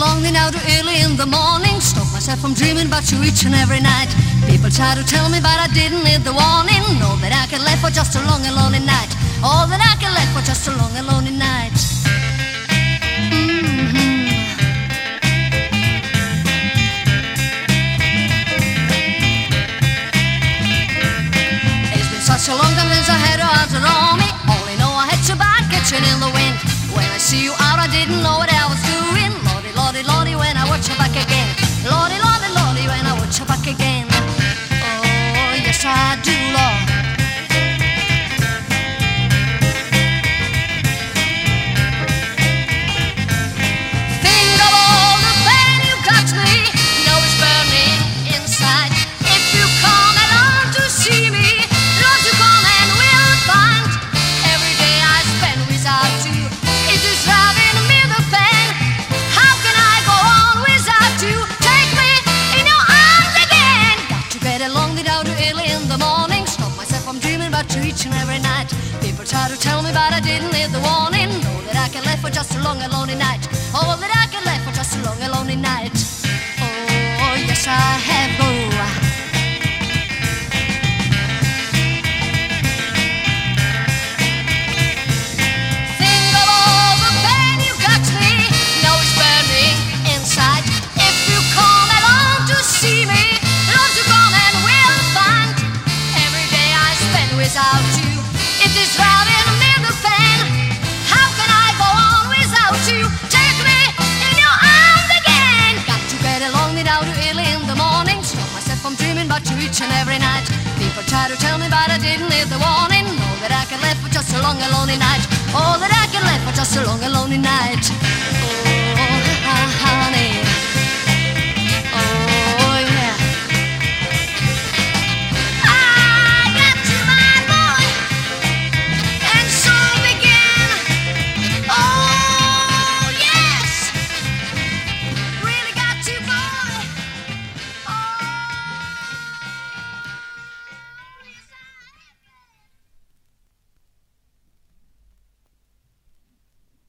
now too early in the morning. Stop myself from dreaming about you each and every night. People try to tell me, but I didn't need the warning. Know that I can live for just a long and lonely night. All that I can live for just a long and lonely night. You early in the morning. Stop myself from dreaming about you each and every night. People try to tell me, but I didn't need the warning. Know that I can live for just a long and lonely night. Oh, that I can live for just a long and lonely without you, it is driving me the pain. How can I go on without you? Take me in your arms again. Got to get along without you early in the morning. Stop myself from dreaming about you each and every night. People try to tell me, but I didn't need the warning. Know that I can live for just a long lonely night. Oh, that I can live for just a long lonely night.